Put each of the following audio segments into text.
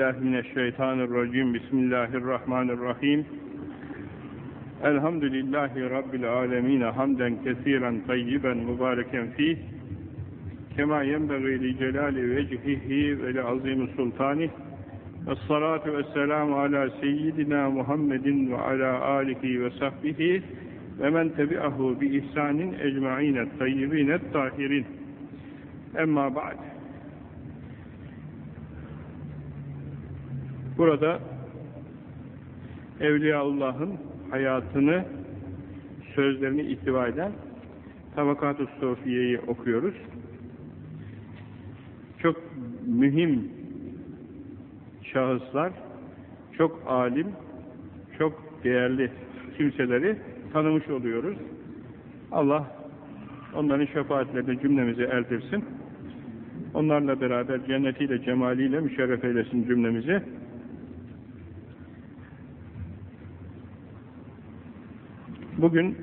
Billahi mineşşeytanirracim. Bismillahirrahmanirrahim. Elhamdülillahi rabbil alamin. Hamden kesiren tayyiben mübareken fih. Kema yenbeği li celali vecihihi ve li azim sultanih. Esselatu vesselamu ala seyyidina Muhammedin ve ala alihi ve sahbihi ve men tebi'ahu bi ihsanin ecma'ine tayyibine tahirin. Burada Evliyaullah'ın hayatını, sözlerini ihtiva eden Tabakat-ı Sofiye'yi okuyoruz. Çok mühim şahıslar, çok alim, çok değerli kimseleri tanımış oluyoruz. Allah onların şefaatlerini cümlemize erdirsin. Onlarla beraber cennetiyle, cemaliyle müşerref eylesin cümlemizi. Bugün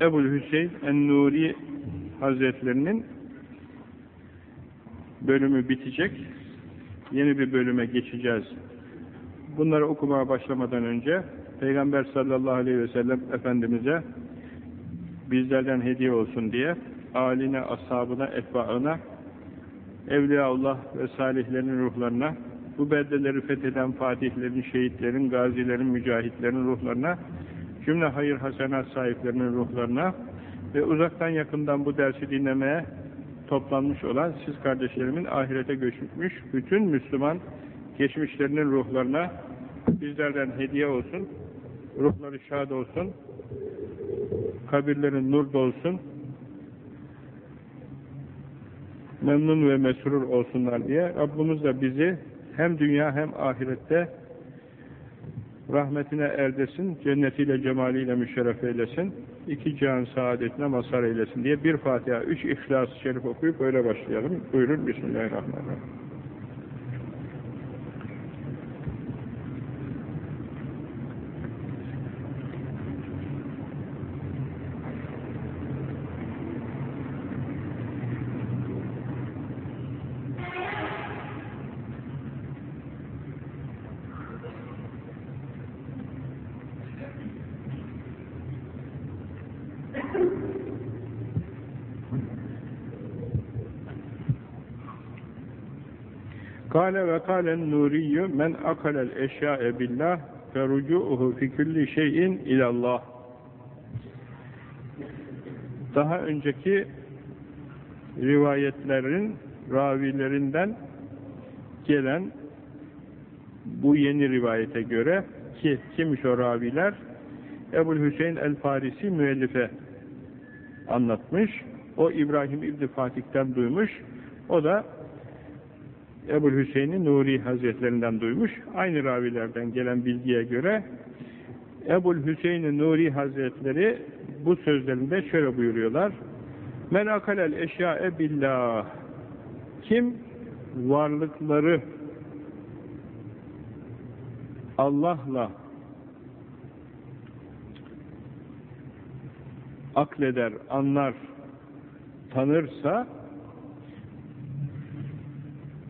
Ebu Hüseyin En-Nuri Hazretlerinin bölümü bitecek. Yeni bir bölüme geçeceğiz. Bunları okumaya başlamadan önce Peygamber sallallahu aleyhi ve sellem Efendimiz'e bizlerden hediye olsun diye aline, ashabına, etbaına, Evliyaullah ve salihlerin ruhlarına, bu beldeleri fetheden fatihlerin, şehitlerin, gazilerin, mücahitlerin ruhlarına, cümle hayır hasenat sahiplerinin ruhlarına ve uzaktan yakından bu dersi dinlemeye toplanmış olan siz kardeşlerimin ahirete göçmüş bütün Müslüman geçmişlerinin ruhlarına bizlerden hediye olsun, ruhları şad olsun, kabirlerin nur dolsun, memnun ve mesrur olsunlar diye Rabbimiz de bizi hem dünya hem ahirette rahmetine erdesin, cennetiyle, cemaliyle müşerref eylesin, iki can saadetine mazhar eylesin diye bir Fatiha, üç İhlas-ı Şerif okuyup böyle başlayalım. Buyurun Bismillahirrahmanirrahim. Kale ve kalen nuriyyü men akalel eşya'e billah ferucu'uhu fi kulli şeyin ilallah. Daha önceki rivayetlerin ravilerinden gelen bu yeni rivayete göre ki kimmiş o raviler? Ebu Hüseyin el-Farisi müellife anlatmış. O İbrahim İbni Fatih'ten duymuş. O da Ebu Hüseyin'i Nuri Hazretlerinden duymuş. Aynı ravilerden gelen bilgiye göre Ebu Hüseyin Nuri Hazretleri bu sözlerinde şöyle buyuruyorlar. Men akalel eşya'e billah. Kim varlıkları Allah'la akleder, anlar, tanırsa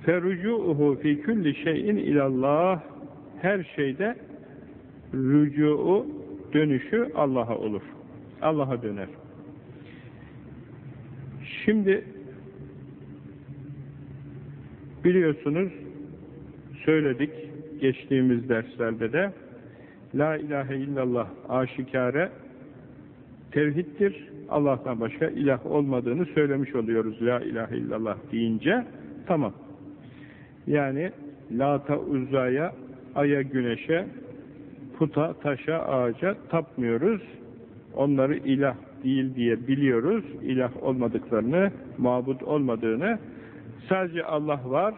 ferucu'uhu fi kulli şeyin ilallah her şeyde rücu'u dönüşü Allah'a olur. Allah'a döner. Şimdi biliyorsunuz söyledik geçtiğimiz derslerde de La ilahe illallah aşikare tevhiddir. Allah'tan başka ilah olmadığını söylemiş oluyoruz. La ilahe illallah deyince tamam. Yani lata uzaya, aya, güneşe, puta, taşa, ağaca tapmıyoruz. Onları ilah değil diye biliyoruz. İlah olmadıklarını, mabut olmadığını. Sadece Allah var.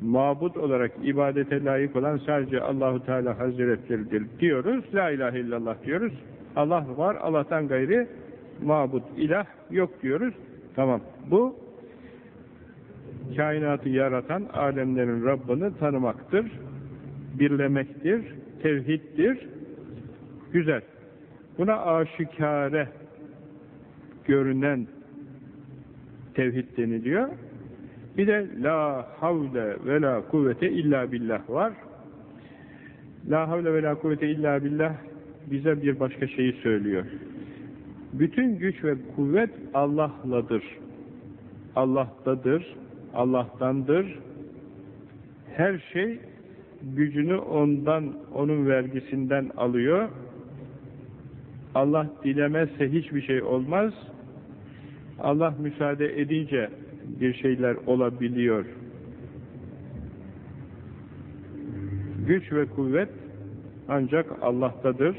Mabut olarak ibadete layık olan sadece Allahu Teala Hazretleridir diyoruz. La ilahe illallah diyoruz. Allah var. Allah'tan gayri mabut, ilah yok diyoruz. Tamam. Bu kainatı yaratan alemlerin Rabbini tanımaktır, birlemektir, tevhiddir. Güzel. Buna aşikare görünen tevhid deniliyor. Bir de la havle ve la kuvvete illa billah var. La havle ve la kuvvete illa billah bize bir başka şeyi söylüyor. Bütün güç ve kuvvet Allah'ladır. Allah'tadır, Allah'tandır. Her şey gücünü ondan, onun vergisinden alıyor. Allah dilemezse hiçbir şey olmaz. Allah müsaade edince bir şeyler olabiliyor. Güç ve kuvvet ancak Allah'tadır.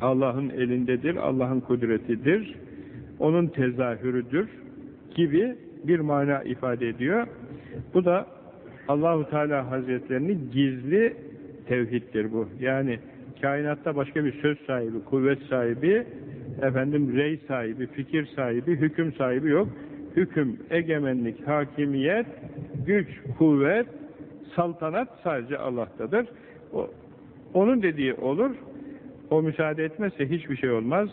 Allah'ın elindedir, Allah'ın kudretidir, onun tezahürüdür gibi bir mana ifade ediyor. Bu da Allahu Teala Hazretlerinin gizli tevhiddir bu. Yani kainatta başka bir söz sahibi, kuvvet sahibi, efendim rey sahibi, fikir sahibi, hüküm sahibi yok. Hüküm, egemenlik, hakimiyet, güç, kuvvet, saltanat sadece Allah'tadır. O, onun dediği olur, o müsaade etmezse hiçbir şey olmaz.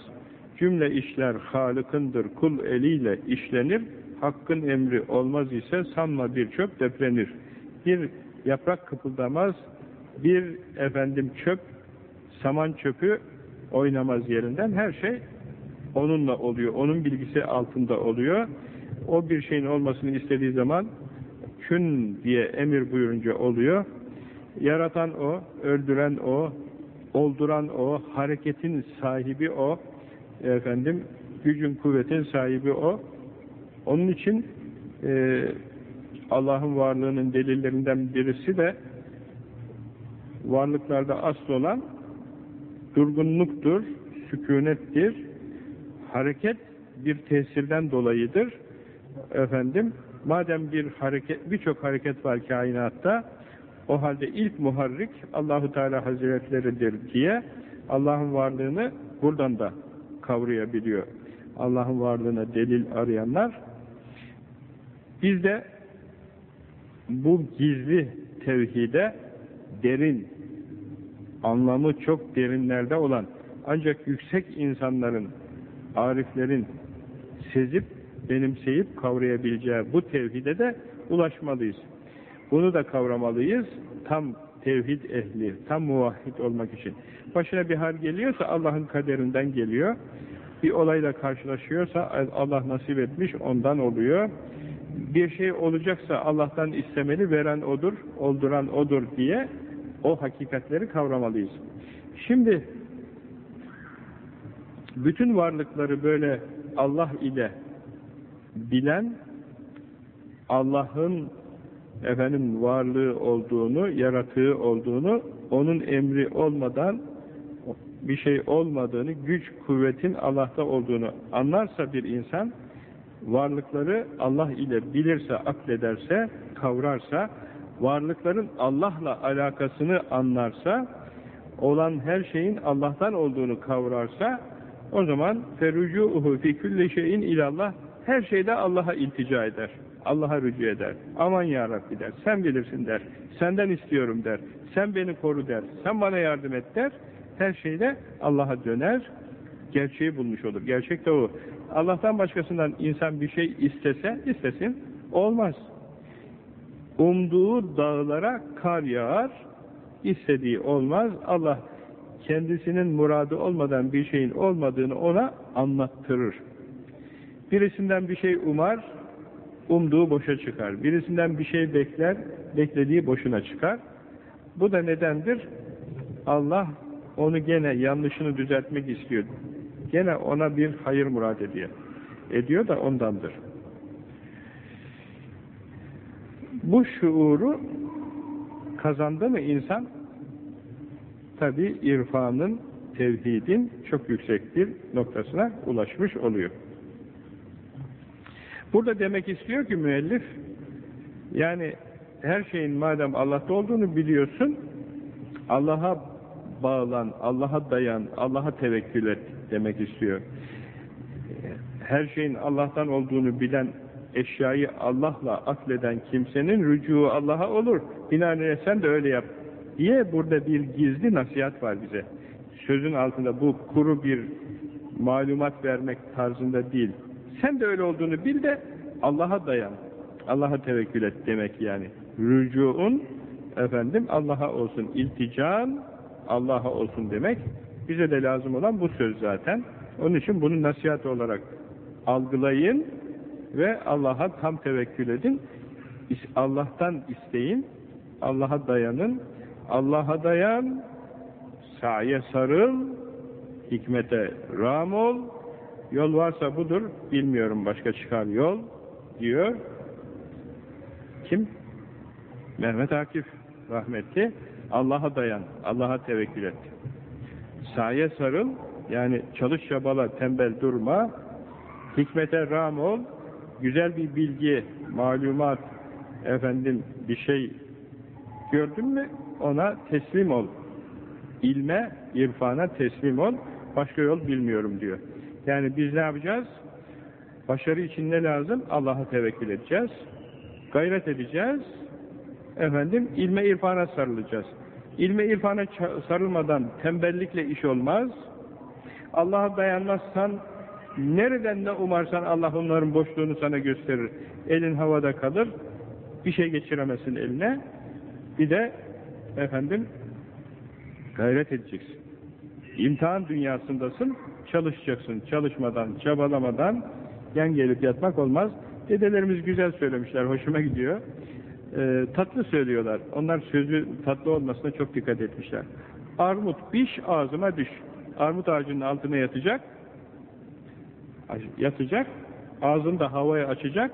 Cümle işler Halık'ındır, kul eliyle işlenir. Hakkın emri olmaz ise sanma bir çöp deprenir. Bir yaprak kıpıldamaz, bir efendim çöp, saman çöpü oynamaz yerinden. Her şey onunla oluyor, onun bilgisi altında oluyor. O bir şeyin olmasını istediği zaman kün diye emir buyurunca oluyor. Yaratan o, öldüren o, olduran o, hareketin sahibi o, efendim gücün kuvvetin sahibi o. Onun için e, Allah'ın varlığının delillerinden birisi de varlıklarda asıl olan durgunluktur, sükunettir. Hareket bir tesirden dolayıdır. Efendim, madem bir hareket, birçok hareket var kainatta, o halde ilk muharrik Allahu Teala Hazretleridir diye Allah'ın varlığını buradan da kavrayabiliyor. Allah'ın varlığına delil arayanlar biz de bu gizli tevhide derin anlamı çok derinlerde olan ancak yüksek insanların ariflerin sezip benimseyip kavrayabileceği bu tevhide de ulaşmalıyız. Bunu da kavramalıyız. Tam tevhid ehli, tam muvahhid olmak için. Başına bir hal geliyorsa Allah'ın kaderinden geliyor. Bir olayla karşılaşıyorsa Allah nasip etmiş ondan oluyor. Bir şey olacaksa Allah'tan istemeli, veren odur, olduran odur diye o hakikatleri kavramalıyız. Şimdi bütün varlıkları böyle Allah ile bilen Allah'ın efendim varlığı olduğunu, yaratığı olduğunu, onun emri olmadan bir şey olmadığını, güç, kuvvetin Allah'ta olduğunu anlarsa bir insan, varlıkları Allah ile bilirse, aklederse, kavrarsa, varlıkların Allah'la alakasını anlarsa, olan her şeyin Allah'tan olduğunu kavrarsa, o zaman ferucuhu fi kulli şeyin ilallah her şeyde Allah'a iltica eder. Allah'a rücu eder. Aman ya Rabbi der. Sen bilirsin der. Senden istiyorum der. Sen beni koru der. Sen bana yardım et der. Her şeyde Allah'a döner. Gerçeği bulmuş olur. Gerçek de o. Allah'tan başkasından insan bir şey istese, istesin. Olmaz. Umduğu dağlara kar yağar. istediği olmaz. Allah kendisinin muradı olmadan bir şeyin olmadığını ona anlattırır. Birisinden bir şey umar, umduğu boşa çıkar. Birisinden bir şey bekler, beklediği boşuna çıkar. Bu da nedendir? Allah onu gene yanlışını düzeltmek istiyor. Gene ona bir hayır murad ediyor. Ediyor da ondandır. Bu şuuru kazandı mı insan? Tabi irfanın, tevhidin çok yüksek bir noktasına ulaşmış oluyor. Burada demek istiyor ki müellif, yani her şeyin madem Allah'ta olduğunu biliyorsun, Allah'a bağlan, Allah'a dayan, Allah'a tevekkül et demek istiyor. Her şeyin Allah'tan olduğunu bilen, eşyayı Allah'la akleden kimsenin rücuu Allah'a olur. Binaenaleyh sen de öyle yap diye burada bir gizli nasihat var bize. Sözün altında bu kuru bir malumat vermek tarzında değil. Sen de öyle olduğunu bil de Allah'a dayan. Allah'a tevekkül et demek yani. Rücuun efendim Allah'a olsun. İltican Allah'a olsun demek. Bize de lazım olan bu söz zaten. Onun için bunu nasihat olarak algılayın ve Allah'a tam tevekkül edin. Allah'tan isteyin. Allah'a dayanın. Allah'a dayan. Sa'ye sarıl. Hikmete ram ol. Yol varsa budur. Bilmiyorum başka çıkar yol diyor. Kim? Mehmet Akif rahmetli. Allah'a dayan. Allah'a tevekkül et. Saye sarıl. Yani çalış çabala, tembel durma. Hikmete ram ol. Güzel bir bilgi, malumat, efendim bir şey gördün mü ona teslim ol. İlme, irfana teslim ol. Başka yol bilmiyorum diyor. Yani biz ne yapacağız? Başarı için ne lazım? Allah'a tevekkül edeceğiz. Gayret edeceğiz. Efendim ilme irfana sarılacağız. İlme irfana sarılmadan tembellikle iş olmaz. Allah'a dayanmazsan nereden ne umarsan Allah onların boşluğunu sana gösterir. Elin havada kalır. Bir şey geçiremezsin eline. Bir de efendim gayret edeceksin. İmtihan dünyasındasın. Çalışacaksın. Çalışmadan, çabalamadan yan gelip yatmak olmaz. Dedelerimiz güzel söylemişler. Hoşuma gidiyor. Ee, tatlı söylüyorlar. Onlar sözü tatlı olmasına çok dikkat etmişler. Armut piş ağzıma düş. Armut ağacının altına yatacak. Yatacak. Ağzını da havaya açacak.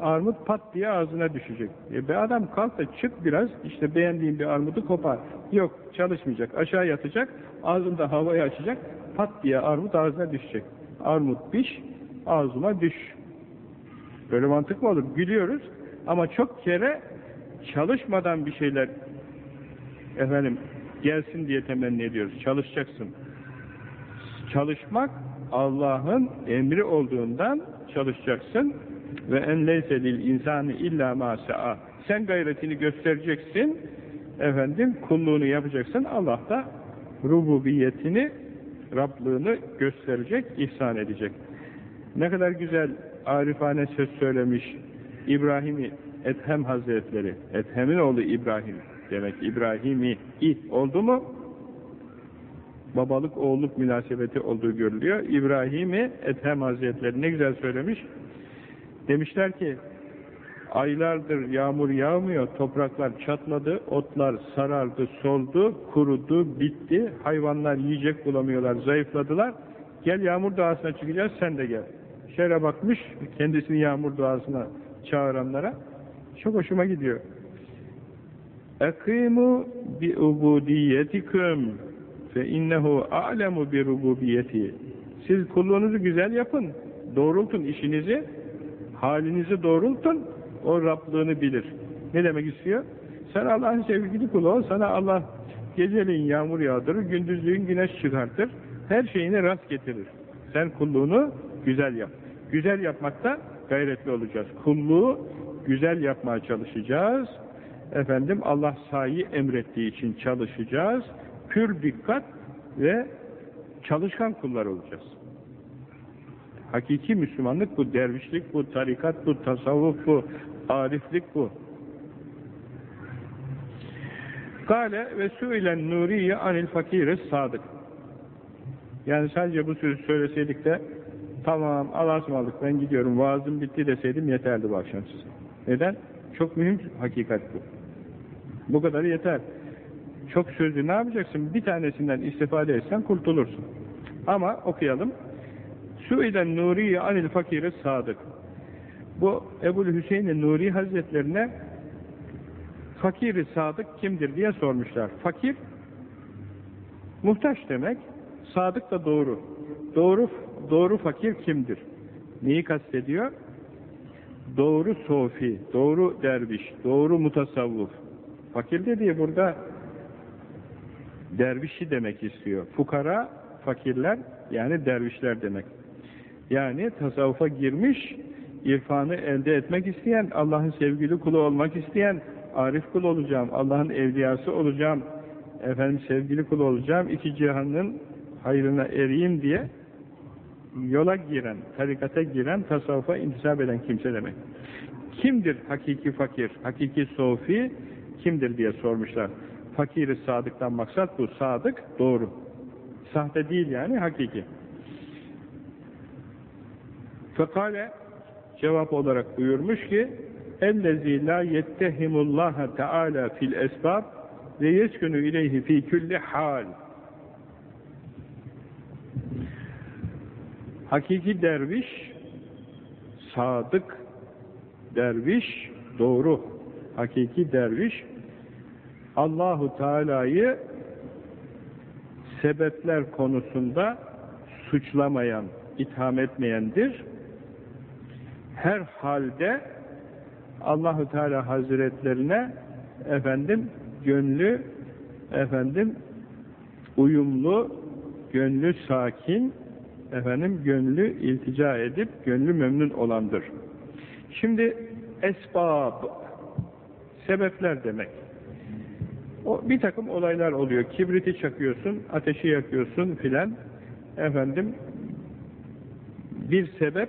Armut pat diye ağzına düşecek. E be adam kalk da çık biraz. işte beğendiğin bir armudu kopar. Yok çalışmayacak. Aşağı yatacak. Ağzında havaya açacak. Pat diye armut ağzına düşecek. Armut piş ağzıma düş. Böyle mantık mı olur? Gülüyoruz. Ama çok kere çalışmadan bir şeyler efendim gelsin diye temenni ediyoruz. Çalışacaksın. Çalışmak Allah'ın emri olduğundan çalışacaksın ve en leyse lil insani illa ma. Sen gayretini göstereceksin. Efendim kulluğunu yapacaksın. Allah da rububiyetini, Rablığını gösterecek, ihsan edecek. Ne kadar güzel arifane söz söylemiş İbrahim'i Ethem Hazretleri. Ethem'in oğlu İbrahim demek. İbrahim'i i oldu mu? Babalık oğulluk münasebeti olduğu görülüyor. İbrahim'i Ethem Hazretleri ne güzel söylemiş. Demişler ki aylardır yağmur yağmıyor, topraklar çatladı, otlar sarardı, soldu, kurudu, bitti, hayvanlar yiyecek bulamıyorlar, zayıfladılar. Gel yağmur doğasına çıkacağız, sen de gel. Şöyle bakmış, kendisini yağmur doğasına çağıranlara, çok hoşuma gidiyor. Ekimu bi ubudiyetikum fe innehu a'lemu bi rububiyeti. Siz kulluğunuzu güzel yapın. Doğrultun işinizi, halinizi doğrultun. O Rablığını bilir. Ne demek istiyor? Sen Allah'ın sevgili kulu ol. Sana Allah geceleyin yağmur yağdırır, gündüzlüğün güneş çıkartır. Her şeyini rast getirir. Sen kulluğunu güzel yap. Güzel yapmakta gayretli olacağız. Kulluğu güzel yapmaya çalışacağız. Efendim Allah sahi emrettiği için çalışacağız. Pür dikkat ve çalışkan kullar olacağız. Hakiki Müslümanlık bu, dervişlik bu, tarikat bu, tasavvuf bu, ariflik bu. Kale ve suilen nuriye anil fakiri sadık. Yani sadece bu sözü söyleseydik de tamam Allah'a ısmarladık ben gidiyorum vaazım bitti deseydim yeterdi bu akşam size. Neden? Çok mühim hakikat bu. Bu kadar yeter. Çok sözlü ne yapacaksın? Bir tanesinden istifade etsen kurtulursun. Ama okuyalım. Suiden Nuriye anil fakiri sadık. Bu Ebu Hüseyin Nuri Hazretlerine fakiri sadık kimdir diye sormuşlar. Fakir muhtaç demek. Sadık da doğru. Doğru doğru fakir kimdir? Neyi kastediyor? Doğru sofi, doğru derviş, doğru mutasavvuf. Fakir dediği burada dervişi demek istiyor. Fukara, fakirler yani dervişler demek. Yani tasavvufa girmiş, irfanı elde etmek isteyen, Allah'ın sevgili kulu olmak isteyen, arif kul olacağım, Allah'ın evliyası olacağım, efendim sevgili kul olacağım, iki cihanın hayrına ereyim diye yola giren, tarikata giren, tasavvufa intisap eden kimse demek. Kimdir hakiki fakir, hakiki sofi kimdir diye sormuşlar. Fakiri sadıktan maksat bu. Sadık doğru. Sahte değil yani hakiki. Fekale cevap olarak buyurmuş ki اَلَّذ۪ي لَا يَتَّهِمُ اللّٰهَ تَعَالَى فِي الْاَسْبَابِ وَيَسْكُنُ اِلَيْهِ ف۪ي كُلِّ حال. Hakiki derviş, sadık derviş, doğru, hakiki derviş, Allahu Teala'yı sebepler konusunda suçlamayan, itham etmeyendir. Her halde Allahu Teala Hazretlerine efendim gönlü efendim uyumlu, gönlü sakin, efendim gönlü iltica edip gönlü memnun olandır. Şimdi esbab sebepler demek. O bir takım olaylar oluyor. Kibriti çakıyorsun, ateşi yakıyorsun filan. Efendim bir sebep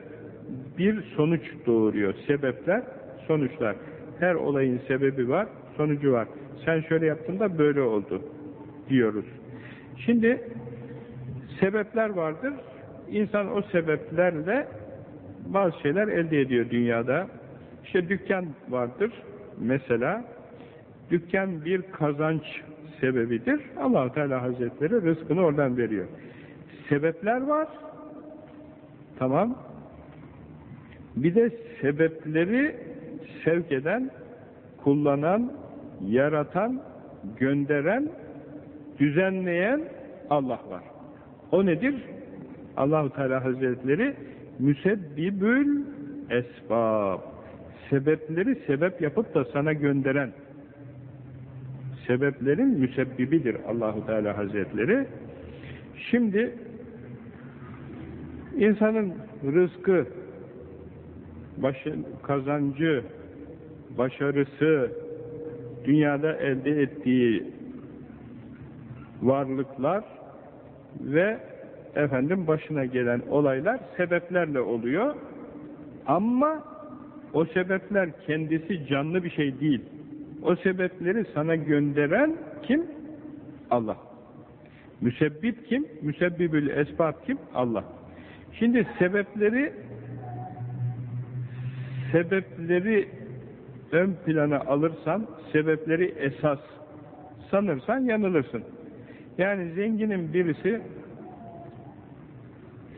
bir sonuç doğuruyor. Sebepler, sonuçlar. Her olayın sebebi var, sonucu var. Sen şöyle yaptın da böyle oldu diyoruz. Şimdi sebepler vardır. İnsan o sebeplerle bazı şeyler elde ediyor dünyada. İşte dükkan vardır mesela. Dükkan bir kazanç sebebidir. allah Teala Hazretleri rızkını oradan veriyor. Sebepler var. Tamam. Bir de sebepleri sevk eden, kullanan, yaratan, gönderen, düzenleyen Allah var. O nedir? Allahu Teala Hazretleri müsebbibül esbab. Sebepleri sebep yapıp da sana gönderen sebeplerin müsebbibidir Allahu Teala Hazretleri. Şimdi insanın rızkı, başı, kazancı, başarısı, dünyada elde ettiği varlıklar ve efendim başına gelen olaylar sebeplerle oluyor. Ama o sebepler kendisi canlı bir şey değil. O sebepleri sana gönderen kim? Allah. Müsebbib kim? Müsebbibül esbab kim? Allah. Şimdi sebepleri sebepleri ön plana alırsan, sebepleri esas sanırsan yanılırsın. Yani zenginin birisi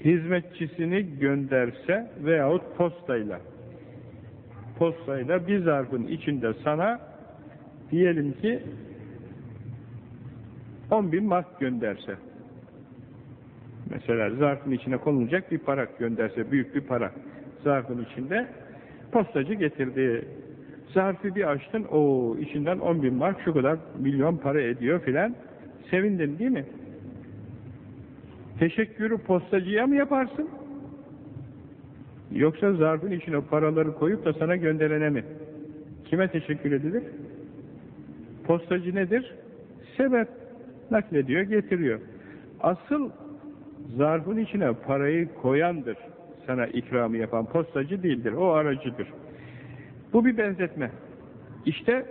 hizmetçisini gönderse veyahut postayla. Postayla bir zarfın içinde sana diyelim ki 10 bin mark gönderse. Mesela zarfın içine konulacak bir para gönderse büyük bir para. Zarfın içinde postacı getirdi zarfı bir açtın o içinden 10 bin mark şu kadar milyon para ediyor filan. Sevindin değil mi? Teşekkürü postacıya mı yaparsın? Yoksa zarfın içine paraları koyup da sana gönderene mi? Kime teşekkür edilir? Postacı nedir? Sebep. Naklediyor, getiriyor. Asıl zarfın içine parayı koyandır. Sana ikramı yapan postacı değildir. O aracıdır. Bu bir benzetme. İşte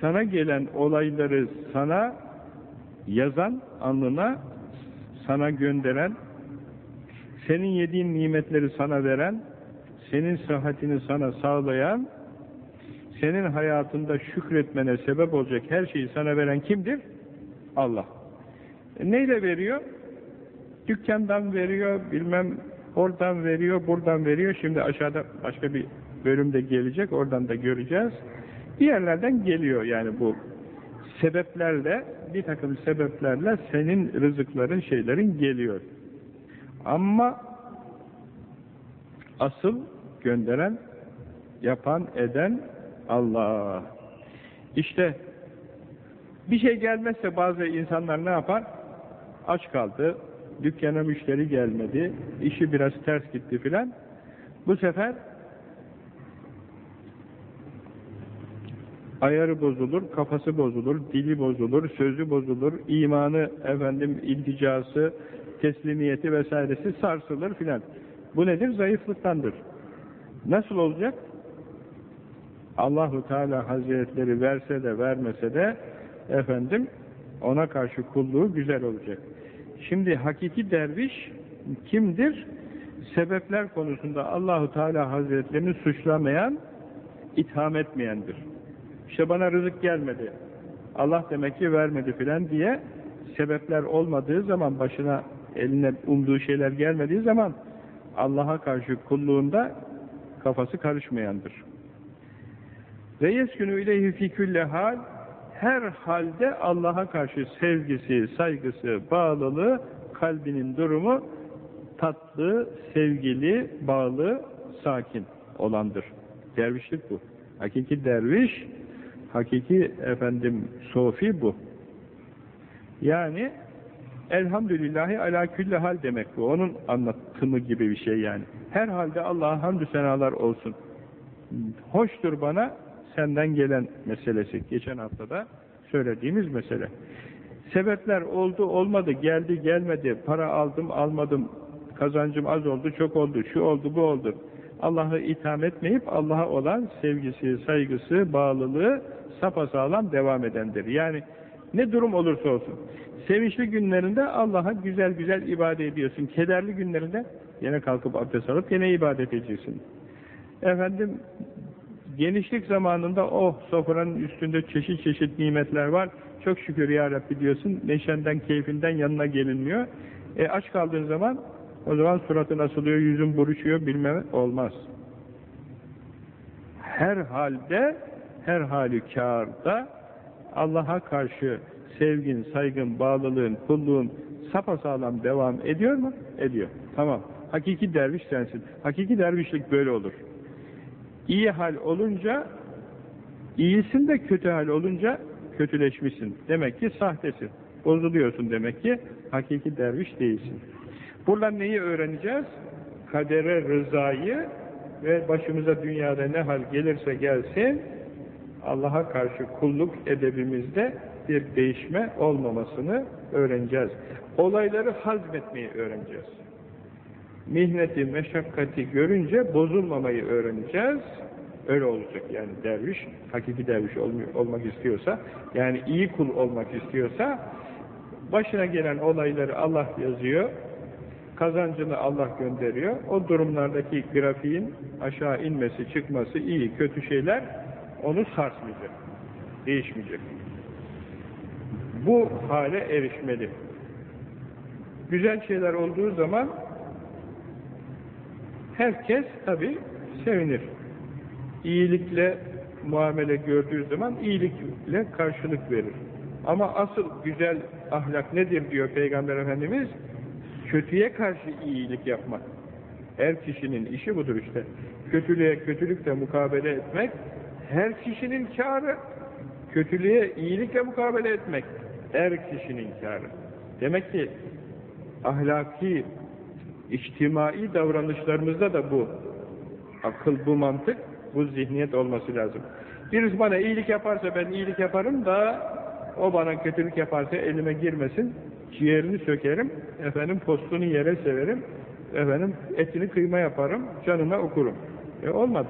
sana gelen olayları sana yazan, alnına sana gönderen, senin yediğin nimetleri sana veren, senin sıhhatini sana sağlayan, senin hayatında şükretmene sebep olacak her şeyi sana veren kimdir? Allah. E neyle veriyor? Dükkandan veriyor, bilmem oradan veriyor, buradan veriyor. Şimdi aşağıda başka bir bölümde gelecek, oradan da göreceğiz. Bir yerlerden geliyor yani bu sebeplerle, bir takım sebeplerle senin rızıkların, şeylerin geliyor. Ama asıl gönderen, yapan, eden Allah. İşte bir şey gelmezse bazı insanlar ne yapar? Aç kaldı, dükkana müşteri gelmedi, işi biraz ters gitti filan. Bu sefer ayarı bozulur, kafası bozulur, dili bozulur, sözü bozulur, imanı, efendim, ilticası, teslimiyeti vesairesi sarsılır filan. Bu nedir? Zayıflıktandır. Nasıl olacak? Allahu Teala Hazretleri verse de vermese de efendim ona karşı kulluğu güzel olacak. Şimdi hakiki derviş kimdir? Sebepler konusunda Allahu Teala Hazretlerini suçlamayan, itham etmeyendir. İşte bana rızık gelmedi. Allah demek ki vermedi filan diye sebepler olmadığı zaman başına eline umduğu şeyler gelmediği zaman Allah'a karşı kulluğunda kafası karışmayandır. Ve yeskünü ileyhi fi külle hal her halde Allah'a karşı sevgisi, saygısı, bağlılığı, kalbinin durumu tatlı, sevgili, bağlı, sakin olandır. Dervişlik bu. Hakiki derviş, hakiki efendim sofi bu. Yani elhamdülillahi ala külli hal demek bu. Onun anlatımı gibi bir şey yani. Her halde Allah'a hamdü senalar olsun. Hoştur bana senden gelen meselesi. Geçen haftada söylediğimiz mesele. Sebepler oldu olmadı, geldi gelmedi, para aldım almadım, kazancım az oldu çok oldu, şu oldu bu oldu. Allah'ı itham etmeyip Allah'a olan sevgisi, saygısı, bağlılığı sapasağlam devam edendir. Yani ne durum olursa olsun. Sevinçli günlerinde Allah'a güzel güzel ibadet ediyorsun. Kederli günlerinde yine kalkıp abdest alıp yine ibadet edeceksin. Efendim genişlik zamanında oh sofranın üstünde çeşit çeşit nimetler var. Çok şükür ya Rabbi diyorsun. Neşenden, keyfinden yanına gelinmiyor. E aç kaldığın zaman o zaman suratın asılıyor, yüzün buruşuyor, bilmem olmaz. Her halde, her halükarda Allah'a karşı sevgin, saygın, bağlılığın, kulluğun sapasağlam devam ediyor mu? Ediyor. Tamam. Hakiki derviş sensin. Hakiki dervişlik böyle olur. İyi hal olunca, iyisin de kötü hal olunca kötüleşmişsin. Demek ki sahtesin. Bozuluyorsun demek ki hakiki derviş değilsin. Buradan neyi öğreneceğiz? Kadere rızayı ve başımıza dünyada ne hal gelirse gelsin Allah'a karşı kulluk edebimizde bir değişme olmamasını öğreneceğiz. Olayları hazmetmeyi öğreneceğiz. Mihneti, meşakkati görünce bozulmamayı öğreneceğiz. Öyle olacak yani derviş, hakiki derviş olmak istiyorsa, yani iyi kul olmak istiyorsa, başına gelen olayları Allah yazıyor, kazancını Allah gönderiyor. O durumlardaki grafiğin aşağı inmesi, çıkması, iyi, kötü şeyler onu sarsmayacak, değişmeyecek. Bu hale erişmeli. Güzel şeyler olduğu zaman herkes tabi sevinir. İyilikle muamele gördüğü zaman iyilikle karşılık verir. Ama asıl güzel ahlak nedir diyor Peygamber Efendimiz? Kötüye karşı iyilik yapmak. Her kişinin işi budur işte. Kötülüğe kötülükle mukabele etmek, her kişinin kârı. Kötülüğe iyilikle mukabele etmek, her kişinin kârı. Demek ki ahlaki, içtimai davranışlarımızda da bu akıl, bu mantık, bu zihniyet olması lazım. Birisi bana iyilik yaparsa ben iyilik yaparım da o bana kötülük yaparsa elime girmesin, ciğerini sökerim, efendim postunu yere severim, efendim etini kıyma yaparım, canına okurum. E olmadı.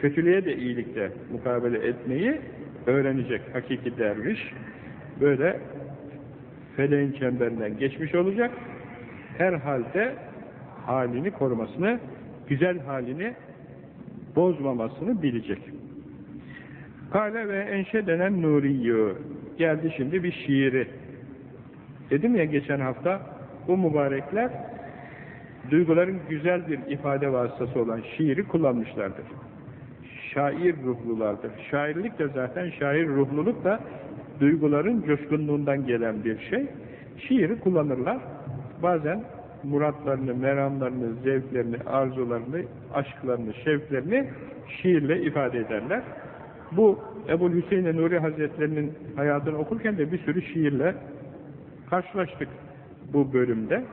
Kötülüğe de iyilikle mukabele etmeyi öğrenecek hakiki derviş. Böyle feleğin çemberinden geçmiş olacak. Her halde halini korumasını, güzel halini bozmamasını bilecek. Kale ve enşe denen Nuriyyü. Geldi şimdi bir şiiri. Dedim ya geçen hafta, bu mübarekler duyguların güzel bir ifade vasıtası olan şiiri kullanmışlardır. Şair ruhlulardır. Şairlik de zaten, şair ruhluluk da duyguların coşkunluğundan gelen bir şey. Şiiri kullanırlar. Bazen muratlarını, meramlarını, zevklerini, arzularını, aşklarını, şevklerini şiirle ifade ederler. Bu Ebu Hüseyin Nuri Hazretlerinin hayatını okurken de bir sürü şiirle karşılaştık bu bölümde.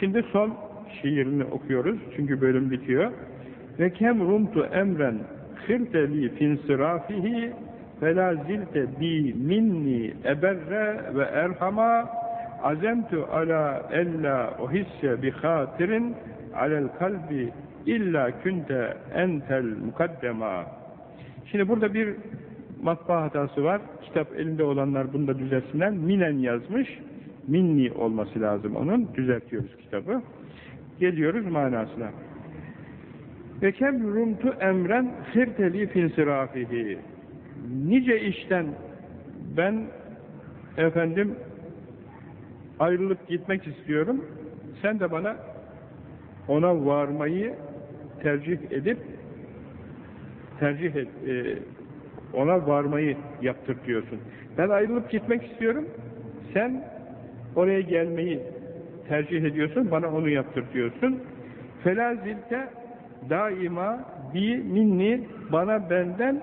Şimdi son şiirini okuyoruz çünkü bölüm bitiyor. Ve kem rumtu emren khirte li finsirafihi fe la zilte bi minni eberre ve erhama azemtu ala ella uhisse bi hatirin alel kalbi illa kunte entel mukaddema Şimdi burada bir matbaa hatası var. Kitap elinde olanlar bunu da düzeltsinler. Minen yazmış. Minni olması lazım onun. Düzeltiyoruz kitabı. Geliyoruz manasına. Ve kem rumtu emren firteli finsirafihi. Nice işten ben efendim ayrılıp gitmek istiyorum. Sen de bana ona varmayı tercih edip tercih et, e, ona varmayı yaptır diyorsun. Ben ayrılıp gitmek istiyorum. Sen oraya gelmeyi tercih ediyorsun. Bana onu yaptır diyorsun. Felazilte daima bi minni bana benden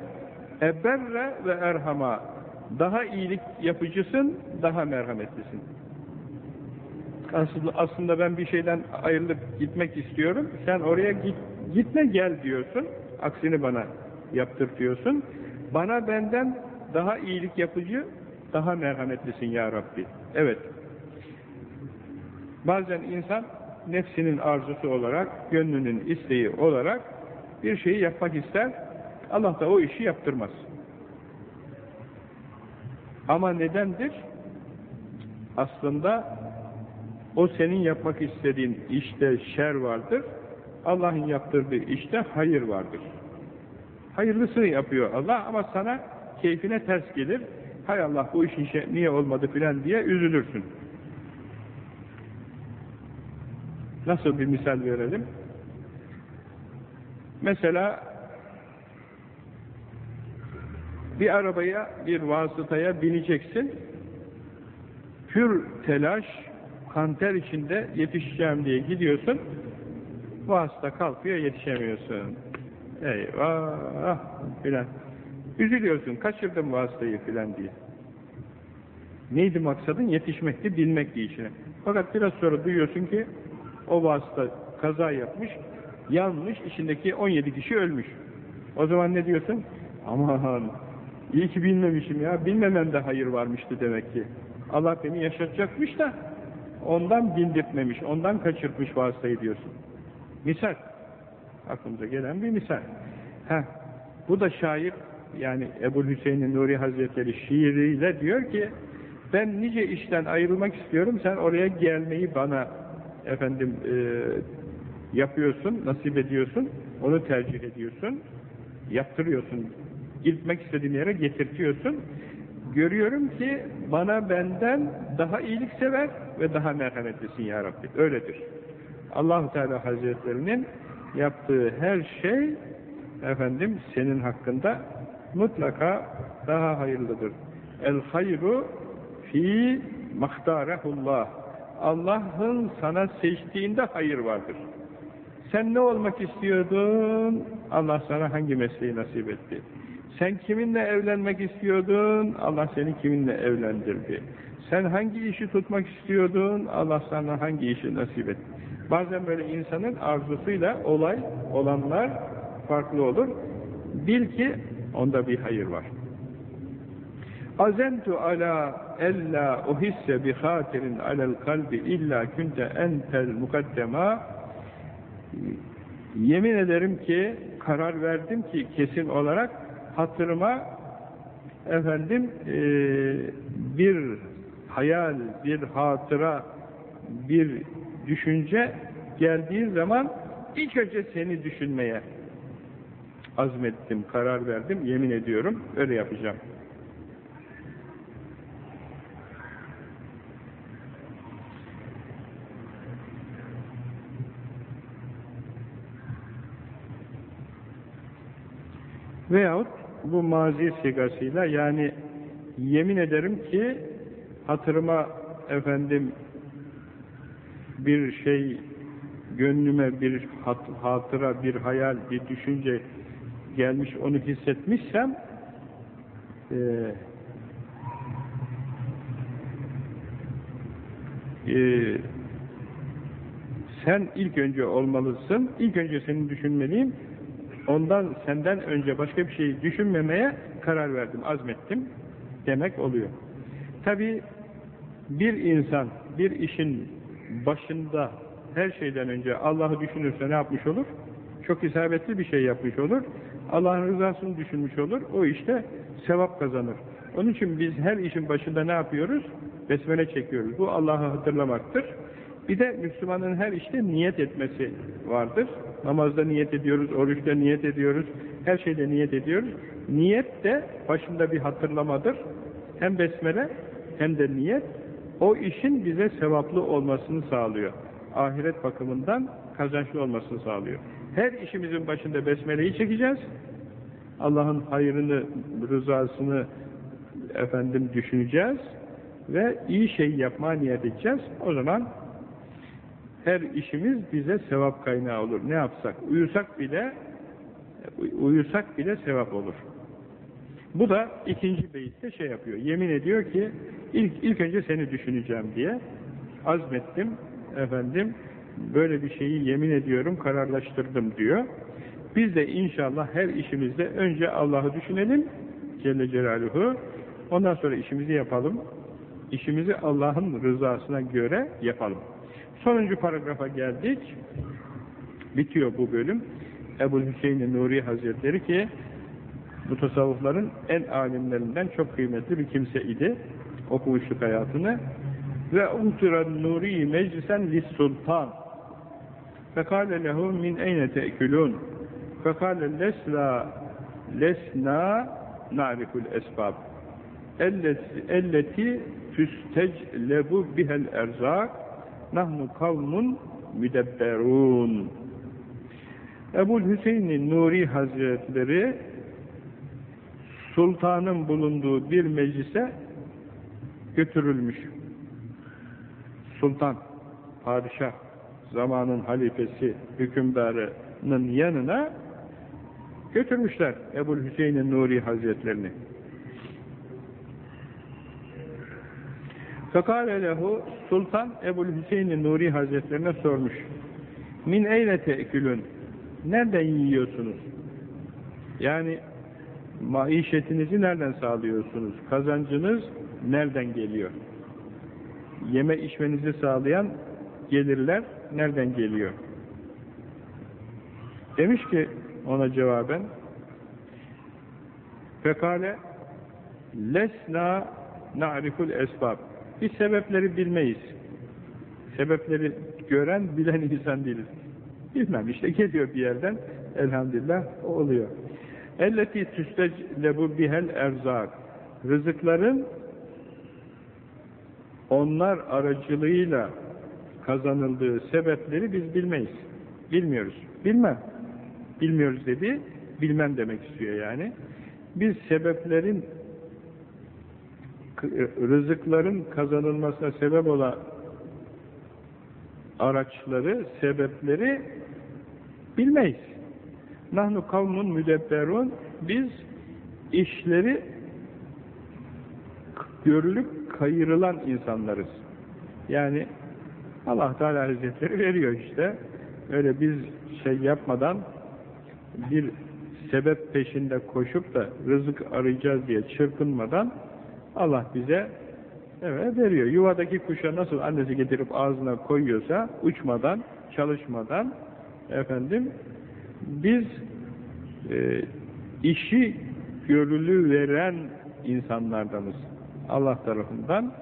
eberre ve erhama daha iyilik yapıcısın, daha merhametlisin. Aslında, aslında ben bir şeyden ayrılıp gitmek istiyorum. Sen oraya git, gitme gel diyorsun. Aksini bana yaptır diyorsun. Bana benden daha iyilik yapıcı, daha merhametlisin ya Rabbi. Evet. Bazen insan nefsinin arzusu olarak, gönlünün isteği olarak bir şeyi yapmak ister. Allah da o işi yaptırmaz. Ama nedendir? Aslında o senin yapmak istediğin işte şer vardır. Allah'ın yaptırdığı işte hayır vardır. Hayırlısını yapıyor Allah ama sana keyfine ters gelir. Hay Allah bu işin şey, niye olmadı filan diye üzülürsün. Nasıl bir misal verelim? Mesela bir arabaya, bir vasıtaya bineceksin. Pür telaş, kanter içinde yetişeceğim diye gidiyorsun. Vasıta kalkıyor, yetişemiyorsun. Eyvah filan. Üzülüyorsun, kaçırdım vasıtayı filan diye. Neydi maksadın? Yetişmekti, bilmekti işine. Fakat biraz sonra duyuyorsun ki o vasıta kaza yapmış, yanmış, içindeki 17 kişi ölmüş. O zaman ne diyorsun? Aman, iyi ki bilmemişim ya, bilmemem de hayır varmıştı demek ki. Allah beni yaşatacakmış da ondan bindirtmemiş, ondan kaçırtmış vasıtayı diyorsun. Misal. Aklımıza gelen bir misal. Heh, bu da şair, yani Ebu Hüseyin Nuri Hazretleri şiiriyle diyor ki, ben nice işten ayrılmak istiyorum, sen oraya gelmeyi bana efendim e, yapıyorsun, nasip ediyorsun, onu tercih ediyorsun, yaptırıyorsun, gitmek istediğin yere getirtiyorsun. Görüyorum ki bana benden daha iyilik sever ve daha merhametlisin ya Rabbi. Öyledir. Allahu Teala Hazretlerinin yaptığı her şey efendim senin hakkında mutlaka daha hayırlıdır. El hayru fi mahtarehullah. Allah'ın sana seçtiğinde hayır vardır. Sen ne olmak istiyordun? Allah sana hangi mesleği nasip etti? Sen kiminle evlenmek istiyordun? Allah seni kiminle evlendirdi. Sen hangi işi tutmak istiyordun? Allah sana hangi işi nasip etti. Bazen böyle insanın arzusuyla olay, olanlar farklı olur. Bil ki onda bir hayır var. Azentu ala ella uhisse bi hatirin alel kalbi illa kunte entel mukaddema yemin ederim ki karar verdim ki kesin olarak hatırıma efendim e, bir hayal, bir hatıra, bir düşünce geldiği zaman ilk önce seni düşünmeye azmettim, karar verdim, yemin ediyorum, öyle yapacağım. Veyahut bu mazi sigasıyla yani yemin ederim ki hatırıma efendim bir şey gönlüme bir hat, hatıra, bir hayal, bir düşünce gelmiş, onu hissetmişsem e, e, sen ilk önce olmalısın, ilk önce seni düşünmeliyim, ondan senden önce başka bir şeyi düşünmemeye karar verdim, azmettim demek oluyor. Tabi bir insan bir işin başında her şeyden önce Allah'ı düşünürse ne yapmış olur? Çok isabetli bir şey yapmış olur. Allah'ın rızasını düşünmüş olur. O işte sevap kazanır. Onun için biz her işin başında ne yapıyoruz? Besmele çekiyoruz. Bu Allah'ı hatırlamaktır. Bir de Müslümanın her işte niyet etmesi vardır. Namazda niyet ediyoruz, oruçta niyet ediyoruz, her şeyde niyet ediyoruz. Niyet de başında bir hatırlamadır. Hem besmele hem de niyet o işin bize sevaplı olmasını sağlıyor. Ahiret bakımından kazançlı olmasını sağlıyor. Her işimizin başında besmeleyi çekeceğiz. Allah'ın hayrını, rızasını efendim düşüneceğiz ve iyi şey yapmaya niyet edeceğiz. O zaman her işimiz bize sevap kaynağı olur. Ne yapsak? Uyusak bile uyusak bile sevap olur. Bu da ikinci beyitte şey yapıyor. Yemin ediyor ki ilk, ilk önce seni düşüneceğim diye azmettim efendim böyle bir şeyi yemin ediyorum kararlaştırdım diyor. Biz de inşallah her işimizde önce Allah'ı düşünelim Celle Celaluhu ondan sonra işimizi yapalım. İşimizi Allah'ın rızasına göre yapalım. Sonuncu paragrafa geldik. Bitiyor bu bölüm. Ebu Hüseyin Nuri Hazretleri ki bu tasavvufların en alimlerinden çok kıymetli bir kimse idi. Okumuşluk hayatını. Ve utiran nuri meclisen lis sultan. Fekale lehu min eyne te'külün. Fekale lesla lesna na'riful esbab. Elleti tüsteclebu bihel erzak nahnu kavmun müdebberun. Ebu Hüseyin Nuri Hazretleri sultanın bulunduğu bir meclise götürülmüş. Sultan, padişah, zamanın halifesi, hükümdarının yanına götürmüşler Ebu Hüseyin Nuri Hazretlerini. Fekale lehu Sultan Ebu Hüseyin Nuri Hazretlerine sormuş. Min eyle te'külün? Nereden yiyorsunuz? Yani maişetinizi nereden sağlıyorsunuz? Kazancınız nereden geliyor? Yeme içmenizi sağlayan gelirler nereden geliyor? Demiş ki ona cevaben Fekale lesna na'riful esbab biz sebepleri bilmeyiz. Sebepleri gören, bilen insan değiliz. Bilmem işte geliyor bir yerden elhamdülillah o oluyor. Elleti tüsteclebu bihel erzak. Rızıkların onlar aracılığıyla kazanıldığı sebepleri biz bilmeyiz. Bilmiyoruz. Bilmem. Bilmiyoruz dedi. Bilmem demek istiyor yani. Biz sebeplerin rızıkların kazanılmasına sebep olan araçları, sebepleri bilmeyiz. Nahnu kavmun müdebberun biz işleri görülüp kayırılan insanlarız. Yani Allah Teala Hazretleri veriyor işte. Öyle biz şey yapmadan bir sebep peşinde koşup da rızık arayacağız diye çırpınmadan Allah bize evet veriyor. Yuvadaki kuşa nasıl annesi getirip ağzına koyuyorsa uçmadan, çalışmadan efendim biz e, işi görülü veren insanlardanız. Allah tarafından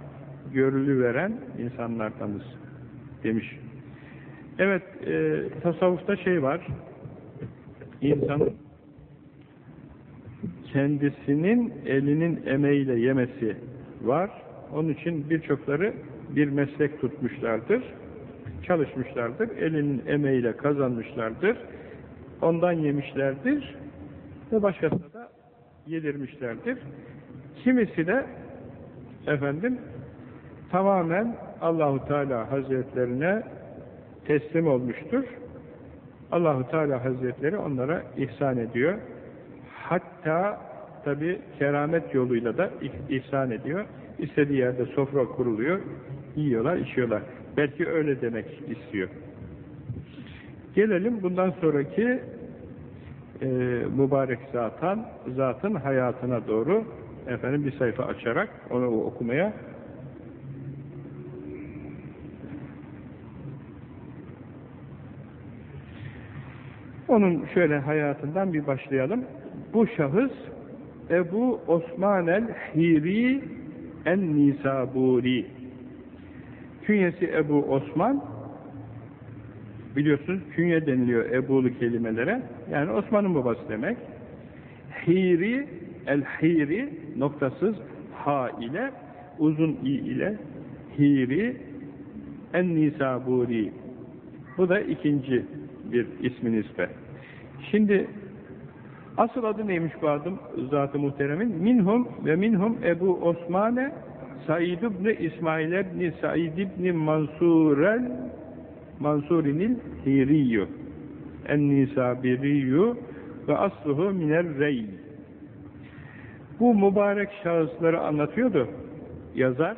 görülü veren insanlardanız demiş. Evet, e, tasavvufta şey var, insanın kendisinin elinin emeğiyle yemesi var. Onun için birçokları bir meslek tutmuşlardır, çalışmışlardır, elinin emeğiyle kazanmışlardır, ondan yemişlerdir ve başkasına da yedirmişlerdir. Kimisi de efendim tamamen Allahu Teala Hazretlerine teslim olmuştur. Allahu Teala Hazretleri onlara ihsan ediyor. Hatta tabi keramet yoluyla da ihsan ediyor. İstediği yerde sofra kuruluyor, yiyorlar, içiyorlar. Belki öyle demek istiyor. Gelelim bundan sonraki e, mübarek zatan, zatın hayatına doğru efendim bir sayfa açarak onu okumaya Onun şöyle hayatından bir başlayalım. Bu şahıs Ebu Osman el-Hiri en-Nisaburi. Künyesi Ebu Osman. Biliyorsunuz künye deniliyor Ebu'lu kelimelere. Yani Osman'ın babası demek. Hiri, el-Hiri noktasız ha ile uzun i ile Hiri en-Nisaburi. Bu da ikinci bir ismi nispe. Şimdi asıl adı neymiş bu adım zat-ı muhteremin? Minhum ve minhum Ebu Osmane Said ibn İsmail ibn Said ibn Mansurel Mansurinil Hiriyyü En-Nisabiriyyü ve asluhu miner rey. Bu mübarek şahısları anlatıyordu yazar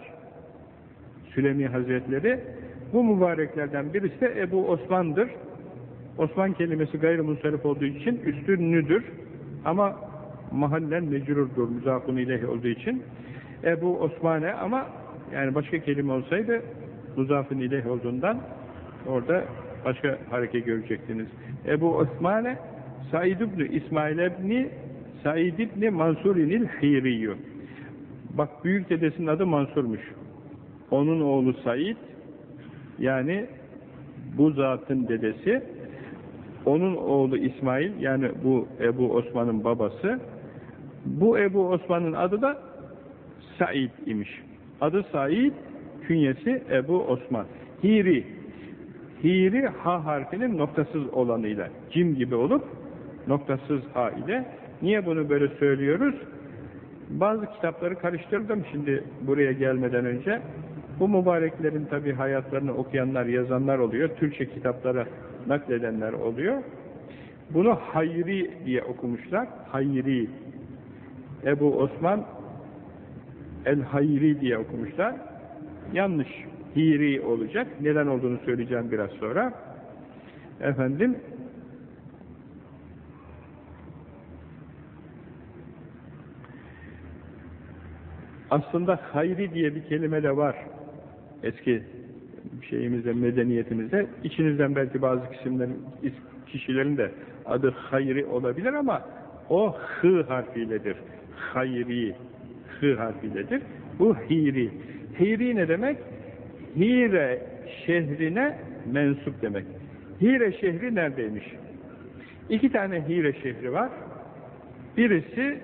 Sülemi Hazretleri. Bu mübareklerden birisi de Ebu Osman'dır. Osman kelimesi gayrimusarif olduğu için üstünlüdür. Ama mahallen mecrurdur, müzafun ileyhi olduğu için. Ebu Osmane ama yani başka kelime olsaydı muzafın ileyh olduğundan orada başka hareket görecektiniz. Ebu Osmane Said ibn İsmail ibn Said ibn Mansurinil Hiriyyü. Bak büyük dedesinin adı Mansur'muş. Onun oğlu Said yani bu zatın dedesi onun oğlu İsmail yani bu Ebu Osman'ın babası bu Ebu Osman'ın adı da Said imiş. Adı Said, künyesi Ebu Osman. Hiri. Hiri ha harfinin noktasız olanıyla. Cim gibi olup noktasız ha ile. Niye bunu böyle söylüyoruz? Bazı kitapları karıştırdım şimdi buraya gelmeden önce. Bu mübareklerin tabi hayatlarını okuyanlar, yazanlar oluyor. Türkçe kitaplara nakledenler oluyor. Bunu Hayri diye okumuşlar. Hayri. Ebu Osman El-Hayri diye okumuşlar. Yanlış. Hiri olacak. Neden olduğunu söyleyeceğim biraz sonra. Efendim aslında hayri diye bir kelime de var. Eski şeyimizde, medeniyetimizde. İçinizden belki bazı kişilerin, kişilerin de adı hayri olabilir ama o hı harfiyledir. Hayri. Hı harfiyledir. Bu hiri. Hiri ne demek? Hire şehrine mensup demek. Hire şehri neredeymiş? İki tane Hire şehri var. Birisi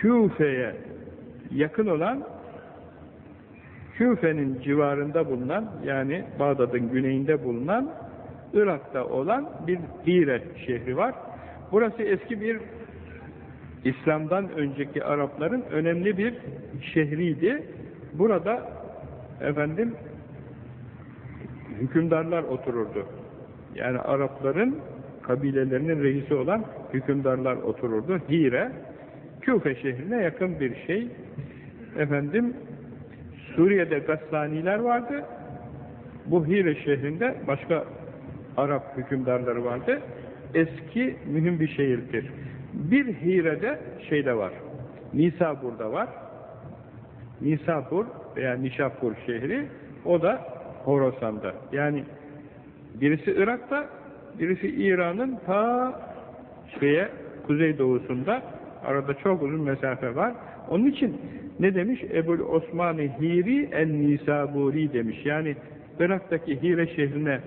Küfe'ye yakın olan Küfe'nin civarında bulunan yani Bağdat'ın güneyinde bulunan Irak'ta olan bir Hire şehri var. Burası eski bir İslam'dan önceki Arapların önemli bir şehriydi. Burada efendim hükümdarlar otururdu. Yani Arapların kabilelerinin reisi olan hükümdarlar otururdu. Hire, Küfe şehrine yakın bir şey. Efendim, Suriye'de Gassaniler vardı. Bu Hire şehrinde başka Arap hükümdarları vardı. Eski mühim bir şehirdir. Bir Hire'de şeyde var. Nisabur'da var. Nisapur veya Nişapur şehri o da Horasan'da. Yani birisi Irak'ta, birisi İran'ın ta şeye kuzeydoğusunda arada çok uzun mesafe var. Onun için ne demiş? Ebul Osman-ı Hiri en-Nisaburi demiş. Yani Irak'taki Hire şehrine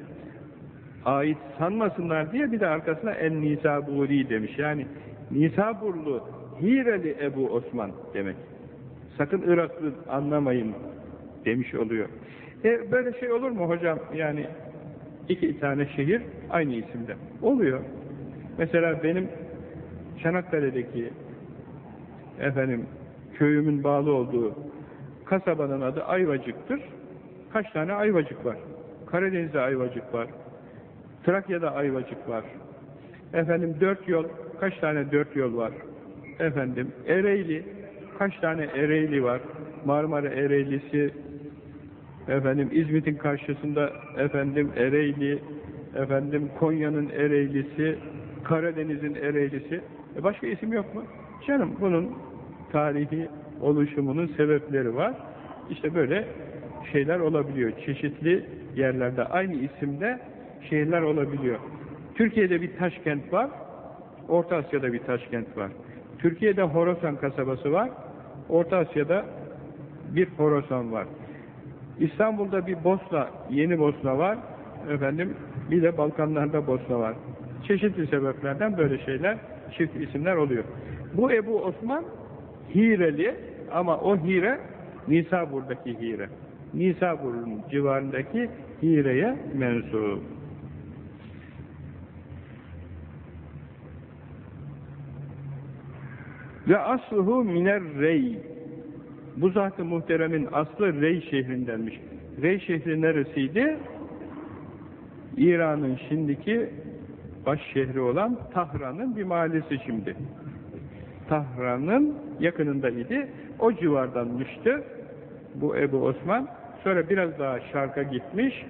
ait sanmasınlar diye bir de arkasına en-Nisaburi demiş. Yani Nisaburlu Hireli Ebu Osman demek. Sakın Iraklı anlamayın demiş oluyor. E böyle şey olur mu hocam? Yani iki tane şehir aynı isimde. Oluyor. Mesela benim Çanakkale'deki efendim köyümün bağlı olduğu kasabanın adı Ayvacık'tır. Kaç tane Ayvacık var? Karadeniz'de Ayvacık var. Trakya'da Ayvacık var. Efendim dört yol, kaç tane dört yol var? Efendim Ereğli, kaç tane Ereğli var? Marmara Ereğlisi, efendim İzmit'in karşısında efendim Ereğli, efendim Konya'nın Ereğlisi, Karadeniz'in Ereğlisi. E başka isim yok mu? Canım bunun tarihi oluşumunun sebepleri var. İşte böyle şeyler olabiliyor. Çeşitli yerlerde aynı isimde şehirler olabiliyor. Türkiye'de bir Taşkent var, Orta Asya'da bir Taşkent var. Türkiye'de Horasan kasabası var, Orta Asya'da bir Horasan var. İstanbul'da bir Bosna, Yeni Bosna var. Efendim, bir de Balkanlarda Bosna var. Çeşitli sebeplerden böyle şeyler, çift isimler oluyor. Bu Ebu Osman Hireli ama o Hire Nisabur'daki Hire. Nisabur'un civarındaki Hire'ye mensup. Ve asluhu miner rey. Bu zat-ı muhteremin aslı Rey şehrindenmiş. Rey şehri neresiydi? İran'ın şimdiki baş şehri olan Tahran'ın bir mahallesi şimdi. Tahran'ın yakınında idi. O civardanmıştı bu Ebu Osman. Sonra biraz daha şarka gitmiş.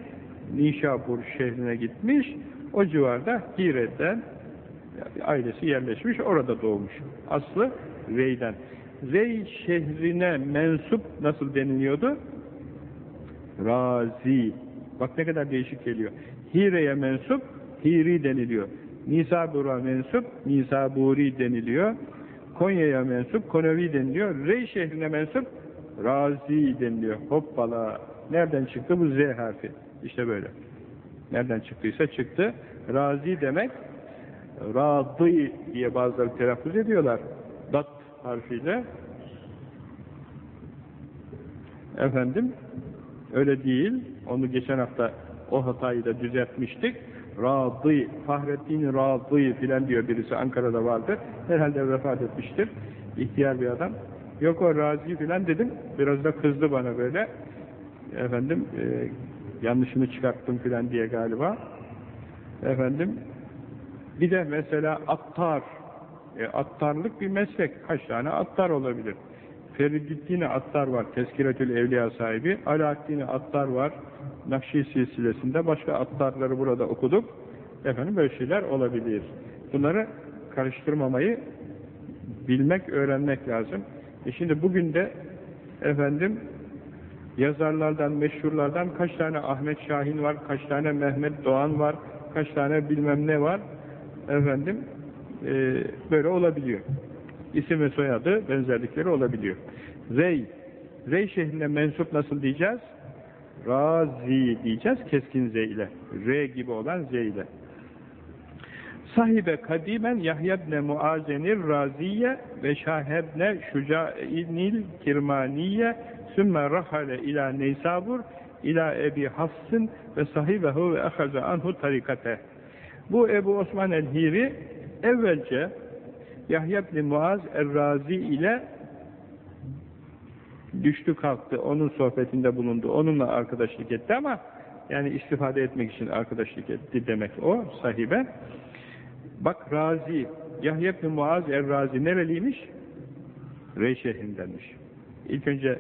Nişabur şehrine gitmiş. O civarda Hire'den ailesi yerleşmiş. Orada doğmuş. Aslı Rey'den. Rey şehrine mensup nasıl deniliyordu? Razi. Bak ne kadar değişik geliyor. Hire'ye mensup, Hiri deniliyor. Nisabur'a mensup, Nisaburi deniliyor. Konya'ya mensup, Konevi deniliyor. Rey şehrine mensup, Razi deniliyor. Hoppala. Nereden çıktı bu Z harfi? İşte böyle. Nereden çıktıysa çıktı. Razi demek, Radı diye bazıları telaffuz ediyorlar. Dat harfiyle. Efendim, öyle değil. Onu geçen hafta o hatayı da düzeltmiştik. Radı, Fahrettin Radı filan diyor birisi Ankara'da vardı. Herhalde vefat etmiştir. İhtiyar bir adam. Yok o Razi filan dedim. Biraz da kızdı bana böyle. Efendim, e, yanlışını çıkarttım filan diye galiba. Efendim, bir de mesela attar. E, attarlık bir meslek. Kaç tane attar olabilir? Feridüddin Attar var, Tezkiretül Evliya sahibi. Alaaddin Attar var, Nakşi silsilesinde. Başka attarları burada okuduk. Efendim böyle şeyler olabilir. Bunları karıştırmamayı bilmek, öğrenmek lazım. E şimdi bugün de efendim yazarlardan, meşhurlardan kaç tane Ahmet Şahin var, kaç tane Mehmet Doğan var, kaç tane bilmem ne var. Efendim e, böyle olabiliyor. İsim ve soyadı benzerlikleri olabiliyor. Rey. Rey şehrine mensup nasıl diyeceğiz? Razi diyeceğiz keskin Z ile. R gibi olan Z ile. Sahibe kadimen Yahya ibn Muazenir Raziye ve Şahebne Şucainil Kirmaniye sümme rahale ila Neysabur ila Ebi Hafsın ve sahibehu ve ahaza anhu tarikate. Bu Ebu Osman el-Hiri evvelce Yahya ibn Muaz er-Razi ile düştü kalktı. Onun sohbetinde bulundu. Onunla arkadaşlık etti ama yani istifade etmek için arkadaşlık etti demek o sahibe. Bak Razi, Yahya ibn Muaz er-Razi nereliymiş? Rey şehrindenmiş. İlk önce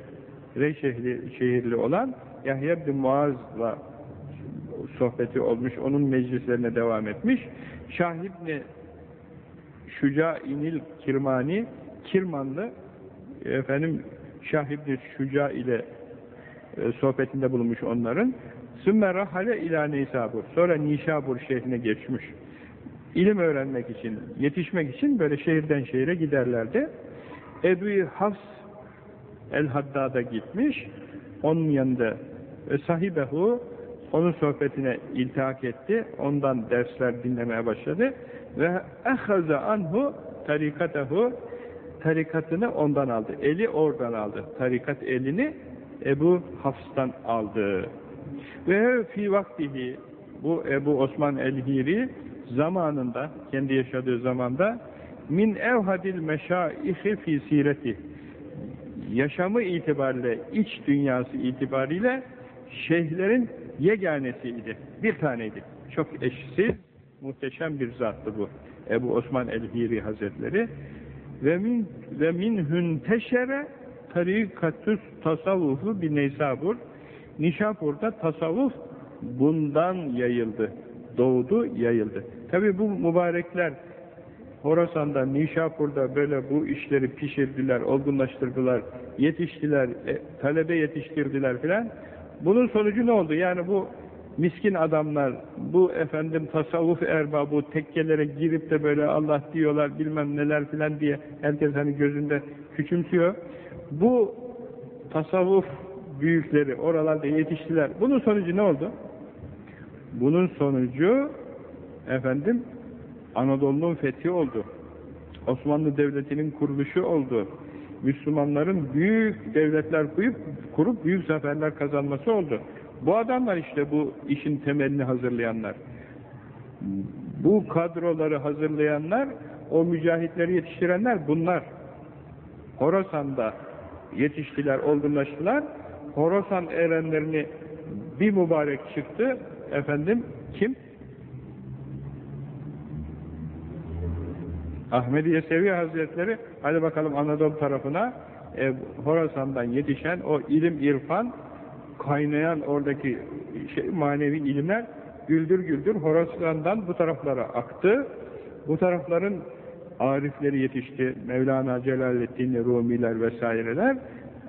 Rey şehri, şehirli olan Yahya ibn Muaz'la sohbeti olmuş, onun meclislerine devam etmiş. Şah ibn Şuca-inil Kirmani, Kirmanlı efendim Şah ibn Şuca ile e, sohbetinde bulunmuş onların. Sümme rahale ila Neysabur. Sonra Nişabur şehrine geçmiş. İlim öğrenmek için, yetişmek için böyle şehirden şehire giderlerdi. Ebu Hafs el-Haddad'a gitmiş. Onun yanında e, sahibehu onun sohbetine iltihak etti. Ondan dersler dinlemeye başladı. Ve ehaza anhu tarikatehu tarikatını ondan aldı. Eli oradan aldı. Tarikat elini Ebu Hafs'tan aldı. Ve fi vaktihi bu Ebu Osman el-Hiri zamanında, kendi yaşadığı zamanda min evhadil meşaihi fi sireti yaşamı itibariyle, iç dünyası itibariyle şeyhlerin yeganesiydi. Bir taneydi. Çok eşsiz, muhteşem bir zattı bu. Ebu Osman el-Hiri Hazretleri ve min ve minhun teşere tarikatus tasavvufu bir Neysabur Nişapur'da tasavvuf bundan yayıldı. Doğdu, yayıldı. Tabi bu mübarekler Horasan'da, Nişapur'da böyle bu işleri pişirdiler, olgunlaştırdılar, yetiştiler, e, talebe yetiştirdiler filan. Bunun sonucu ne oldu? Yani bu miskin adamlar, bu efendim tasavvuf erbabı tekkelere girip de böyle Allah diyorlar bilmem neler filan diye herkes hani gözünde küçümsüyor. Bu tasavvuf büyükleri oralarda yetiştiler. Bunun sonucu ne oldu? Bunun sonucu efendim Anadolu'nun fethi oldu. Osmanlı Devleti'nin kuruluşu oldu. Müslümanların büyük devletler kurup, kurup büyük zaferler kazanması oldu. Bu adamlar işte bu işin temelini hazırlayanlar. Bu kadroları hazırlayanlar, o mücahitleri yetiştirenler bunlar. Horasan'da yetiştiler, olgunlaştılar. Horasan erenlerini bir mübarek çıktı. Efendim kim? Ahmedi Yesevi Hazretleri hadi bakalım Anadolu tarafına e, Horasan'dan yetişen o ilim irfan kaynayan oradaki şey, manevi ilimler güldür güldür Horasan'dan bu taraflara aktı. Bu tarafların arifleri yetişti. Mevlana Celaleddin Rumiler vesaireler.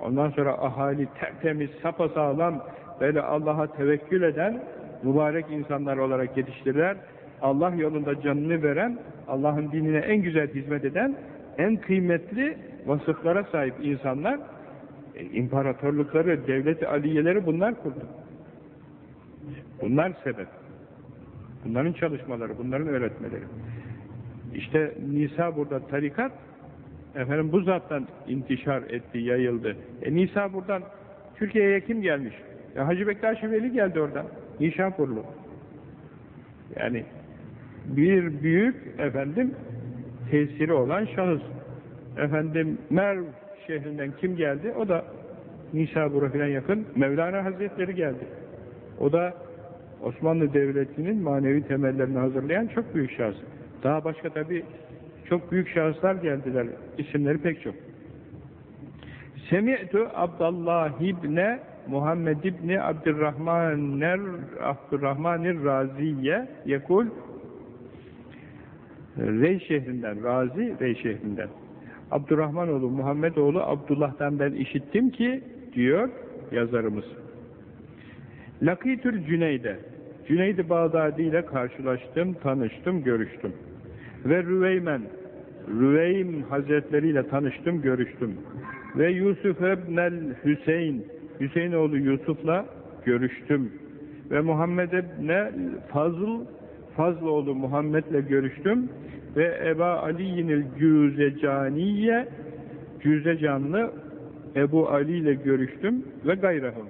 Ondan sonra ahali tertemiz, sapasağlam böyle Allah'a tevekkül eden mübarek insanlar olarak yetiştiler. Allah yolunda canını veren, Allah'ın dinine en güzel hizmet eden, en kıymetli vasıflara sahip insanlar, imparatorlukları, devlet aliyeleri bunlar kurdu. Bunlar sebep. Bunların çalışmaları, bunların öğretmeleri. İşte Nisa burada tarikat, efendim bu zattan intişar etti, yayıldı. E Nisa buradan Türkiye'ye kim gelmiş? E, Hacı Bektaş Veli geldi oradan. Nişapurlu. Yani bir büyük efendim tesiri olan şahıs. Efendim Merv şehrinden kim geldi? O da Nisabur'a filan yakın Mevlana Hazretleri geldi. O da Osmanlı Devleti'nin manevi temellerini hazırlayan çok büyük şahıs. Daha başka tabi çok büyük şahıslar geldiler. İsimleri pek çok. Semi'tu Abdullah ibne Muhammed ibni Abdurrahmanir Abdurrahmanir Raziye yekul Rey şehrinden, Razi Rey şehrinden. Abdurrahman oğlu Muhammed oğlu Abdullah'tan ben işittim ki diyor yazarımız. Lakitül Cüneyde Cüneyd-i Bağdadi ile karşılaştım, tanıştım, görüştüm. Ve Rüveymen Rüveym Hazretleri ile tanıştım, görüştüm. Ve Yusuf ebnel Hüseyin Hüseyin oğlu Yusuf'la görüştüm. Ve Muhammed ebne Fazıl Fazıl oğlu Muhammed'le görüştüm ve Eba Ali'yinil Cüzecaniye Cüzecanlı Ebu Ali ile görüştüm ve gayrahım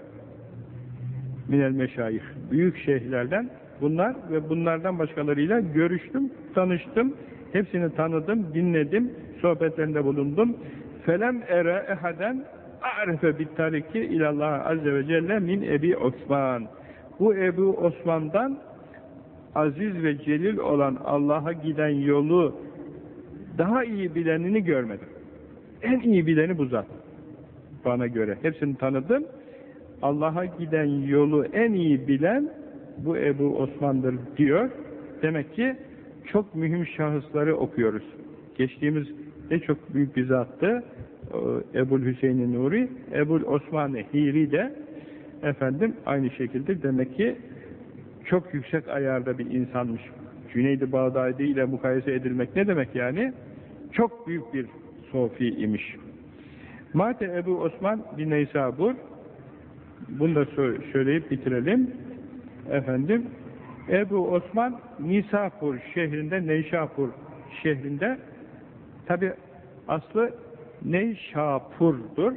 minel meşayih büyük şeyhlerden bunlar ve bunlardan başkalarıyla görüştüm, tanıştım, hepsini tanıdım, dinledim, sohbetlerinde bulundum. Felem ere ehaden a'refe bit tariki ilallah azze ve celle min Ebi Osman. Bu Ebu Osman'dan aziz ve celil olan Allah'a giden yolu daha iyi bilenini görmedim. En iyi bileni bu zat. Bana göre. Hepsini tanıdım. Allah'a giden yolu en iyi bilen bu Ebu Osman'dır diyor. Demek ki çok mühim şahısları okuyoruz. Geçtiğimiz de çok büyük bir zattı. Ebul Hüseyin Nuri, Ebul Osman Hiri de efendim aynı şekilde demek ki çok yüksek ayarda bir insanmış. Cüneyd-i Bağdadi ile mukayese edilmek ne demek yani? Çok büyük bir sofi imiş. Mate Ebu Osman bin Neysabur bunu da söyleyip bitirelim. Efendim Ebu Osman Nisapur şehrinde Neyşapur şehrinde tabi aslı Neyşapur'dur.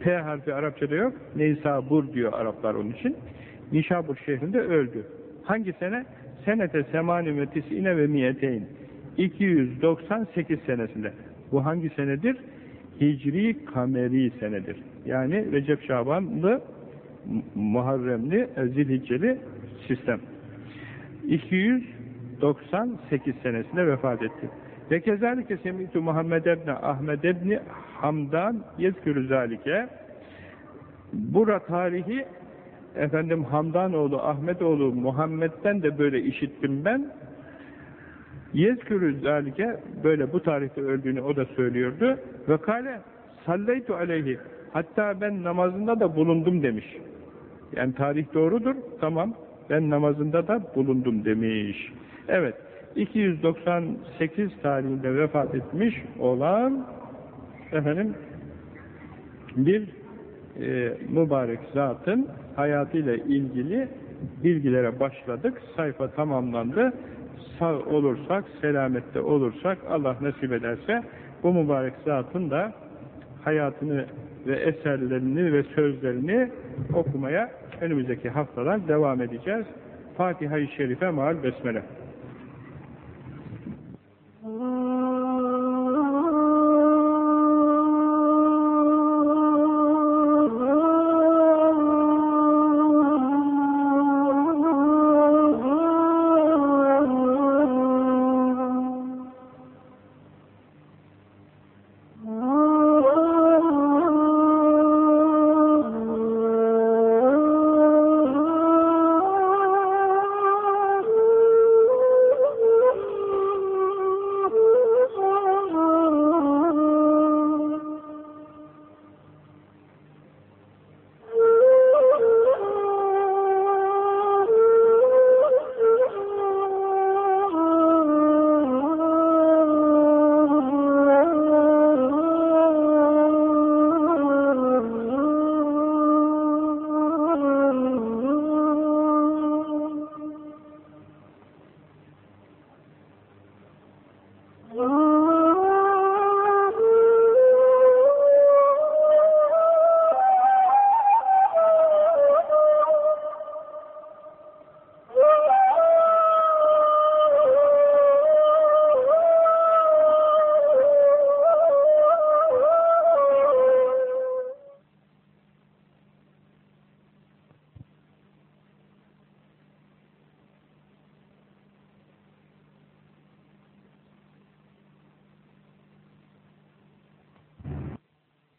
P harfi Arapçada yok. Neysabur diyor Araplar onun için. Nişabur şehrinde öldü. Hangi sene? Senete semani ve tisine ve miyeteyn. 298 senesinde. Bu hangi senedir? Hicri kameri senedir. Yani Recep Şabanlı Muharremli, Zilhicceli sistem. 298 senesinde vefat etti. Ve kezalike semitu Muhammed ebni Ahmed ebni Hamdan yezkürü zalike Bura tarihi efendim Hamdanoğlu, Ahmetoğlu, Muhammed'den de böyle işittim ben. Yezkürü zalike böyle bu tarihte öldüğünü o da söylüyordu. Ve kale salleytu aleyhi hatta ben namazında da bulundum demiş. Yani tarih doğrudur, tamam. ben namazında da bulundum demiş. Evet, 298 tarihinde vefat etmiş olan efendim bir e, mübarek zatın hayatıyla ilgili bilgilere başladık. Sayfa tamamlandı. Sağ olursak, selamette olursak, Allah nasip ederse bu mübarek zatın da hayatını ve eserlerini ve sözlerini okumaya önümüzdeki haftalar devam edeceğiz. Fatiha-i Şerife maal besmele.